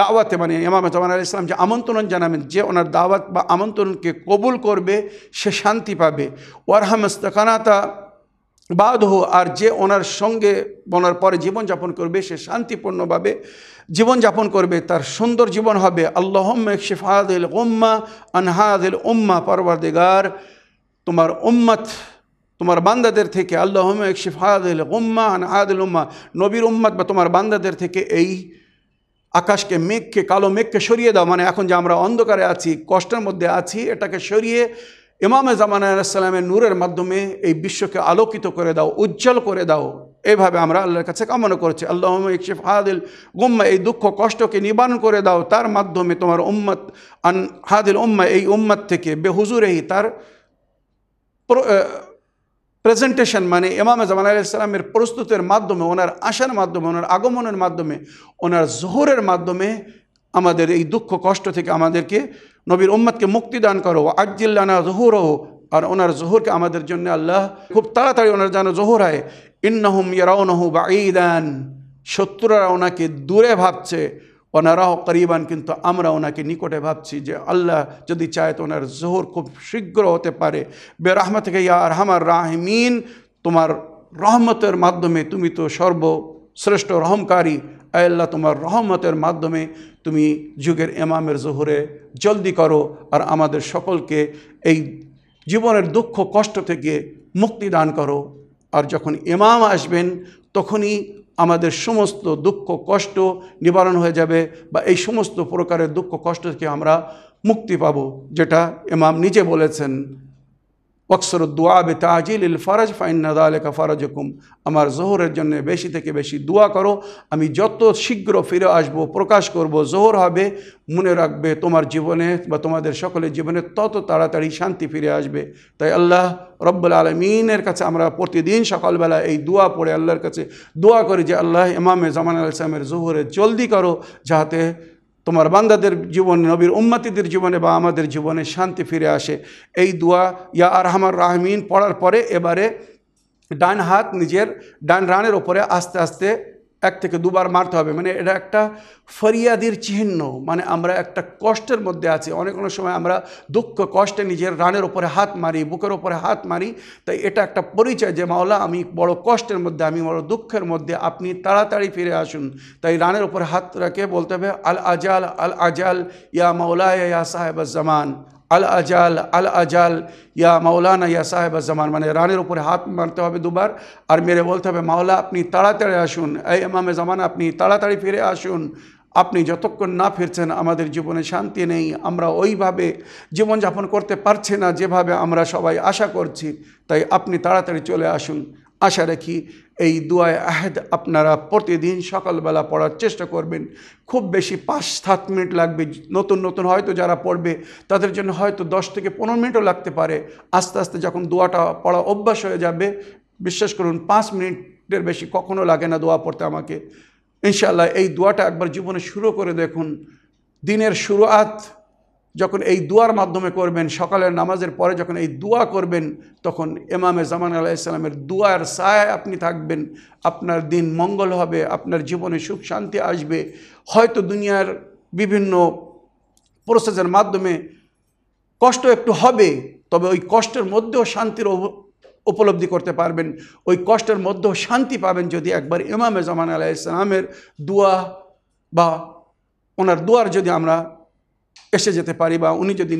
দাওয়াতে মানে ইমাম জমান আলি ইসলাম যে আমন্ত্রণ জানাবেন, যে ওনার দাওয়াত বা আমন্ত্রণকে কবুল করবে, সে শান্তি পাবে। ওয়ারহামস্তকানাতা বাদ হো আর যে ওনার সঙ্গে ওনার পরে জীবনযাপন করবে, সে শান্তিপূর্ণভাবে জীবনযাপন করবে, তার সুন্দর জীবন হবে। আল্লাহম্মা শিফাদিল উম্মা আনহাদিল উম্মা পরবর্দিগার তোমার উম্মত, তোমার বান্দাদের থেকে আল্লাহম এক শিফাদিল উম্মা আনহাদিল উম্মা, নবীর উম্মত বা তোমার বান্দাদের থেকে এই আকাশকে মেঘকে, কালো মেঘকে সরিয়ে দাও। মানে এখন যে আমরা অন্ধকারে আছি, কষ্টের মধ্যে আছি, এটাকে সরিয়ে ইমামে জামান আলাইসাল্লামের নূরের মাধ্যমে এই বিশ্বকে আলোকিত করে দাও, উজ্জ্বল করে দাও। এইভাবে আমরা আল্লাহর কাছে কামনা করছি। আল্লাহ ইকশিফ হাদিল গুম্মা এই দুঃখ কষ্টকে নিবারণ করে দাও। তার মাধ্যমে তোমার উম্মত, আন হাদিল উম্মা, এই উম্মত থেকে বেহুজুরেই তার প্রেজেন্টেশন মানে ইমাম জামান আলাইসাল্লামের প্রস্তুতের মাধ্যমে, ওনার আসার মাধ্যমে, ওনার আগমনের মাধ্যমে, ওনার জোহরের মাধ্যমে আমাদের এই দুঃখ কষ্ট থেকে আমাদেরকে নবীর উম্মতকে মুক্তি দান করো। আজিল্লানা জহুরও আর ওনার জহুরকে আমাদের জন্য আল্লাহ খুব তাড়াতাড়ি ওনার যেন জহুর হয়। ইন্নাহুম ইয়ারাউনহু বা ঈদান শত্রুরা ওনাকে দূরে ভাবছে। ওনারাও করিবান, কিন্তু আমরা ওনাকে নিকটে ভাবছি যে আল্লাহ যদি চায় তো ওনার জোহর খুব শীঘ্র হতে পারে। বেরহমা থেকে ইয়া রহমার রাহমিন, তোমার রহমতের মাধ্যমে তুমি তো সর্বশ্রেষ্ঠ রহমকারী আল্লাহ তোমার রহমতের মাধ্যমে তুমি যুগের এমামের জোহরে জলদি করো আর আমাদের সকলকে এই জীবনের দুঃখ, কষ্ট থেকে মুক্তি দান করো। আর যখন ইমাম আসবেন, তখনই আমাদের সমস্ত দুঃখ, কষ্ট নিবারণ হয়ে যাবে বা এই সমস্ত প্রকারের দুঃখ, কষ্ট থেকে আমরা মুক্তি পাব, যেটা ইমাম নিজে বলেছেন। ওয়াকসর দোয়া বে তাজিল ইল ফরজ ফাইন্নাদা আলেকা ফরজ হুকুম আমার জোহরের জন্য বেশি থেকে বেশি দোয়া করো। আমি যত শীঘ্র ফিরে আসব, প্রকাশ করব, জোহর হবে, মনে রাখবে তোমার জীবনে বা তোমাদের সকলের জীবনে তত তাড়াতাড়ি শান্তি ফিরে আসবে। তাই আল্লাহ রব্বুল আলমিনের কাছে আমরা প্রতিদিন সকালবেলা এই দোয়া পড়ে আল্লাহর কাছে দোয়া করি যে, আল্লাহ ইমামে জামান আল ইসলামের জোহরে জলদি করো যাতে তোমার বান্দাদের জীবনে, নবীর উম্মাতিদের জীবনে বা আমাদের জীবনে শান্তি ফিরে আসে। এই দোয়া, ইয়া আরহামার রহমান, পড়ার পরে এবারে ডান হাত নিজের, ডান রানের ওপরে আস্তে আস্তে এক থেকে দুবার মারতে হবে। মানে এটা একটা ফরিয়াদির চিহ্ন। মানে আমরা একটা কষ্টের মধ্যে আছি। অনেক অনেক সময় আমরা দুঃখ, কষ্টে নিজের রানের ওপরে হাত মারি, বুকের ওপরে হাত মারি। তাই এটা একটা পরিচয় যে, মাওলা, আমি বড় কষ্টের মধ্যে, আমি বড় দুঃখের মধ্যে, আপনি তাড়াতাড়ি ফিরে আসুন। তাই রানের ওপরে হাত রাখে বলতে হবে, আল আজাল আল আজাল, ইয়া মাওলা ইয়া সাহেব জামান আল আজাল আল আজাল ইয়া মাওলানা, ইয়া সাহেব জামান মানে রানের উপরে হাত মারতে হবে দুবার, আর মেরে বলতে হবে, মাওলা, আপনি তাড়াতাড়ি আসুন। এই ইমামে জামান, আপনি তাড়াতাড়ি ফিরে আসুন। আপনি যতক্ষণ না ফিরছেন, আমাদের জীবনে শান্তি নেই। আমরা ওইভাবে জীবনযাপন করতে পারছি না, যেভাবে আমরা সবাই আশা করছি। তাই আপনি তাড়াতাড়ি চলে আসুন। আশা রাখি এই দুয়ায় আহেদ আপনারা প্রতিদিন সকালবেলা পড়ার চেষ্টা করবেন। খুব বেশি পাঁচ সাত মিনিট লাগবে। নতুন নতুন হয়তো যারা পড়বে, তাদের জন্য হয়তো দশ থেকে পনেরো মিনিটও লাগতে পারে। আস্তে আস্তে যখন দোয়াটা পড়া অভ্যাস হয়ে যাবে, বিশ্বাস করুন, পাঁচ মিনিটের বেশি কখনো লাগে না দোয়া পড়তে আমাকে। ইনশাল্লাহ এই দোয়াটা একবার জীবনে শুরু করে দেখুন। দিনের শুরুয়াত যখন এই দুয়ার মাধ্যমে করবেন, সকালের নামাজের পরে যখন এই দোয়া করবেন, তখন এমামে জামান আলাইসালামের দুয়ার সায় আপনি থাকবেন। আপনার দিন মঙ্গল হবে, আপনার জীবনে সুখ শান্তি আসবে। হয়তো দুনিয়ার বিভিন্ন প্রসেসের মাধ্যমে কষ্ট একটু হবে, তবে ওই কষ্টের মধ্যেও শান্তির উপলব্ধি করতে পারবেন। ওই কষ্টের মধ্যেও শান্তি পাবেন যদি একবার ইমামে জামান আলাইসালামের দোয়া বা ওনার দুয়ার যদি আমরা এসে যেতে পারি বা উনি যদি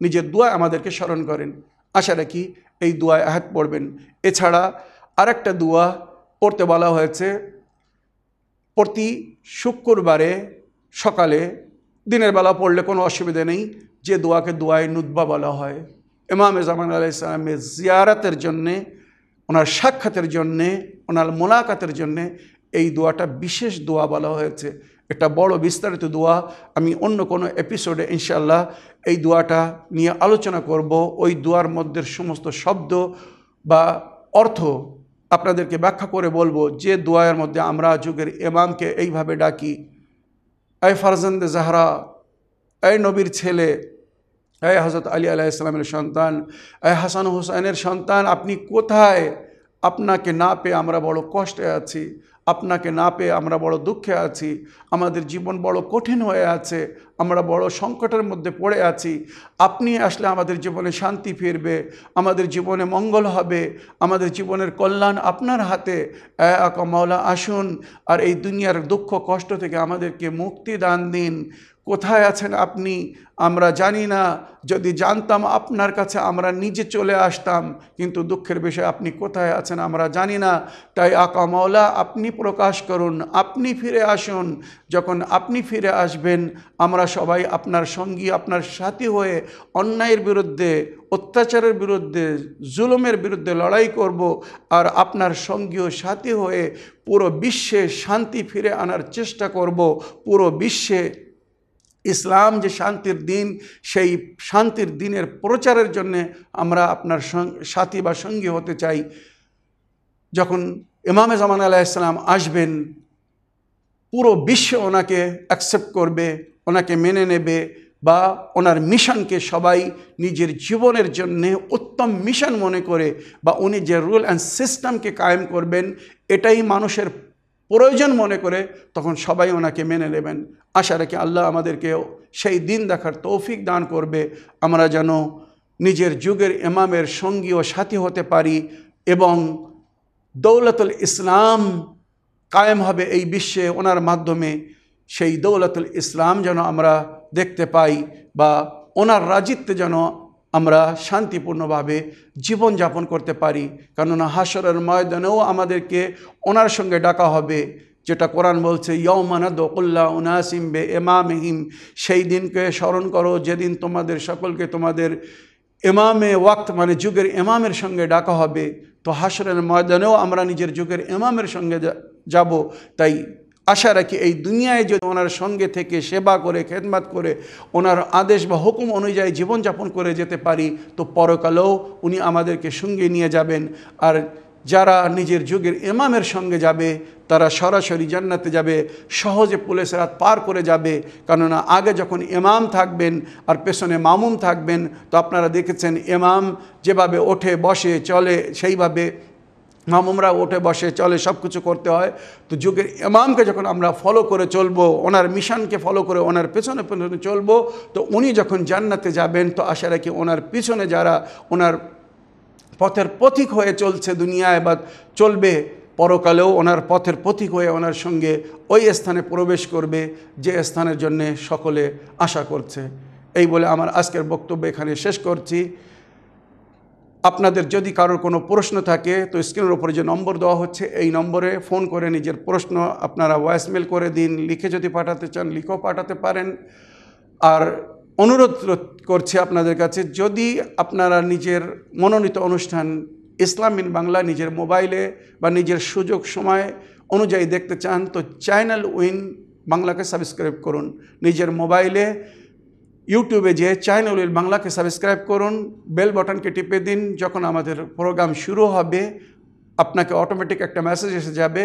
নিজের দোয়া আমাদেরকে স্মরণ করেন, আশা রাখি এই দোয়ায় আহাত পড়বেন। এছাড়া আরেকটা দোয়া পড়তে বলা হয়েছে, প্রতি শুক্রবারে সকালে দিনের বেলা পড়লে কোনো অসুবিধা নেই, যে দোয়াকে দোয়ায় নুদ্বা বলা হয়। এমাম ইমাম জামান আলাইসালামের জিয়ারাতের জন্যে, ওনার সাক্ষাতের জন্যে, ওনার মোলাকাতের জন্যে এই দোয়াটা বিশেষ দোয়া বলা হয়েছে। এটা বড় বিস্তারিত দোয়া আমি অন্য কোনো এপিসোডে ইনশাল্লাহ এই দোয়াটা নিয়ে আলোচনা করব। ওই দোয়ার মধ্যে সমস্ত শব্দ বা অর্থ আপনাদেরকে ব্যাখ্যা করে বলব, যে দোয়ার মধ্যে আমরা যুগের এমামকে এইভাবে ডাকি এই ফারজান্দে জাহরা এই নবীর ছেলে এই হজরত আলী আলাহ ইসলামের সন্তান এই হাসান হুসাইনের সন্তান, আপনি কোথায়? আপনাকে না পেয়ে আমরা বড় কষ্টে আছি। আপনাকে না পেয়ে আমরা বড় দুঃখে আছি, আমাদের জীবন বড় কঠিন হয়ে আছে, আমরা বড় সংকটের মধ্যে পড়ে আছি, আপনি আসলে আমাদের জীবনে শান্তি ফিরবে, আমাদের জীবনে মঙ্গল হবে, আমাদের জীবনের কল্যাণ আপনার হাতে। এক মাওলা, আসুন আর এই দুনিয়ার দুঃখ কষ্ট থেকে আমাদেরকে মুক্তি দান দিন। কোথায় আছেন আপনি? আমরা জানি না। যদি জানতাম আপনার কাছে আমরা নিজে চলে আসতাম, কিন্তু দুঃখের বিষয়ে আপনি কোথায় আছেন আমরা জানি না। তাই আকা মাওলা, আপনি প্রকাশ করুন, আপনি ফিরে আসুন। যখন আপনি ফিরে আসবেন, আমরা সবাই আপনার সঙ্গী, আপনার সাথী হয়ে অন্যায়ের বিরুদ্ধে, অত্যাচারের বিরুদ্ধে, জুলুমের বিরুদ্ধে লড়াই করব আর আপনার সঙ্গী ও সাথী হয়ে পুরো বিশ্বে শান্তি ফিরে আনার চেষ্টা করব। পুরো বিশ্বে ইসলাম যে শান্তির দিন, সেই শান্তির দিনের প্রচারের জন্যে আমরা আপনার সাথী বা সঙ্গী হতে চাই। যখন ইমামে জামান আলাইসালাম আসবেন, পুরো বিশ্ব ওনাকে অ্যাকসেপ্ট করবে, ওনাকে মেনে নেবে বা ওনার মিশনকে সবাই নিজের জীবনের জন্যে উত্তম মিশন মনে করে বা উনি যে রুল অ্যান্ড সিস্টেমকে কায়েম করবেন, এটাই মানুষের প্রয়োজন মনে করে তখন সবাই ওনাকে মেনে নেবেন। আশা রাখি আল্লাহ আমাদেরকেও সেই দিন দেখার তৌফিক দান করবে। আমরা যেন নিজের যুগের ইমামের সঙ্গী ও সাথী হতে পারি এবং দৌলতুল ইসলাম কায়েম হবে এই বিশ্বে ওনার মাধ্যমে। সেই দৌলতুল ইসলাম যেন আমরা দেখতে পাই বা ওনার রাজিত্বে যেন আমরা শান্তিপূর্ণভাবে জীবনযাপন করতে পারি। কেননা হাসরের ময়দানেও আমাদেরকে ওনার সঙ্গে ডাকা হবে, যেটা কোরআন বলছে ইয়মানা দোকুল্লা উনাসিম বে এমামহিম সেই দিনকে স্মরণ করো, যেদিন তোমাদের সকলকে তোমাদের এমামে ওয়াক্ত মানে যুগের এমামের সঙ্গে ডাকা হবে। তো হাসরের ময়দানেও আমরা নিজের যুগের এমামের সঙ্গে যাব। তাই আশা রাখি এই দুনিয়ায় যদি ওনার সঙ্গে থেকে সেবা করে, খেদমাত করে, ওনার আদেশ বা হুকুম অনুযায়ী জীবনযাপন করে যেতে পারি, তো পরকালেও উনি আমাদেরকে সঙ্গে নিয়ে যাবেন। আর যারা নিজের যুগের ইমামের সঙ্গে যাবে, তারা সরাসরি জান্নাতে যাবে, সহজে পুলিশ রাত পার করে যাবে। কেননা আগে যখন ইমাম থাকবেন আর পেছনে মামুম থাকবেন, তো আপনারা দেখেছেন ইমাম যেভাবে ওঠে, বসে, চলে, সেইভাবে মামুমরা ওঠে বসে, চলে সব কিছু করতে হয়। তো যুগের ইমামকে যখন আমরা ফলো করে চলবো, ওনার মিশনকে ফলো করে ওনার পেছনে পেছনে চলবো, তো উনি যখন জান্নাতে যাবেন, তো আশা রাখি ওনার পিছনে যারা ওনার পথের পথিক হয়ে চলছে দুনিয়ায় বা চলবে, পরকালেও ওনার পথের পথিক হয়ে ওনার সঙ্গে ওই স্থানে প্রবেশ করবে, যে স্থানের জন্যে সকলে আশা করছে। এই বলে আমার আজকের বক্তব্য এখানে শেষ করছি। আপনাদের যদি কারোর কোনো প্রশ্ন থাকে, তো স্ক্রিনের ওপরে যে নম্বর দেওয়া হচ্ছে, এই নম্বরে ফোন করে নিজের প্রশ্ন আপনারা ভয়েসমেল করে দিন, লিখে যদি পাঠাতে চান, লিখেও পাঠাতে পারেন। আর অনুরোধ করছে আপনাদের কাছে, যদি আপনারা নিজের মনোনীত অনুষ্ঠান ইসলাম ইন বাংলা নিজের মোবাইলে বা নিজের সুযোগ সময় অনুযায়ী দেখতে চান, তো চ্যানেল উইন বাংলাকে সাবস্ক্রাইব করুন। নিজের মোবাইলে ইউটিউবে যে চ্যানেল বাংলাকে সাবস্ক্রাইব করুন, বেল বাটনকে টিপে দিন, যখন আমাদের প্রোগ্রাম শুরু হবে, আপনাকে অটোমেটিক একটা মেসেজ এসে যাবে।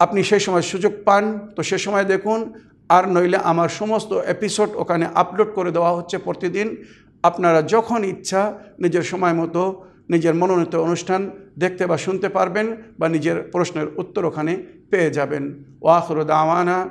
আপনি সেই সময় সুযোগ পান, তো সে সময় দেখুন, আর নইলে আমার সমস্ত এপিসোড ওখানে আপলোড করে দেওয়া হচ্ছে প্রতিদিন। আপনারা যখন ইচ্ছা, নিজের সময় মতো নিজের মনোনীত অনুষ্ঠান দেখতে বা শুনতে পারবেন, বা নিজের প্রশ্নের উত্তর ওখানে পেয়ে যাবেন। ওয়াখর দাওয়ানা।